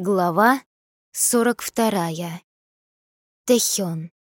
Глава 42. Тэхён.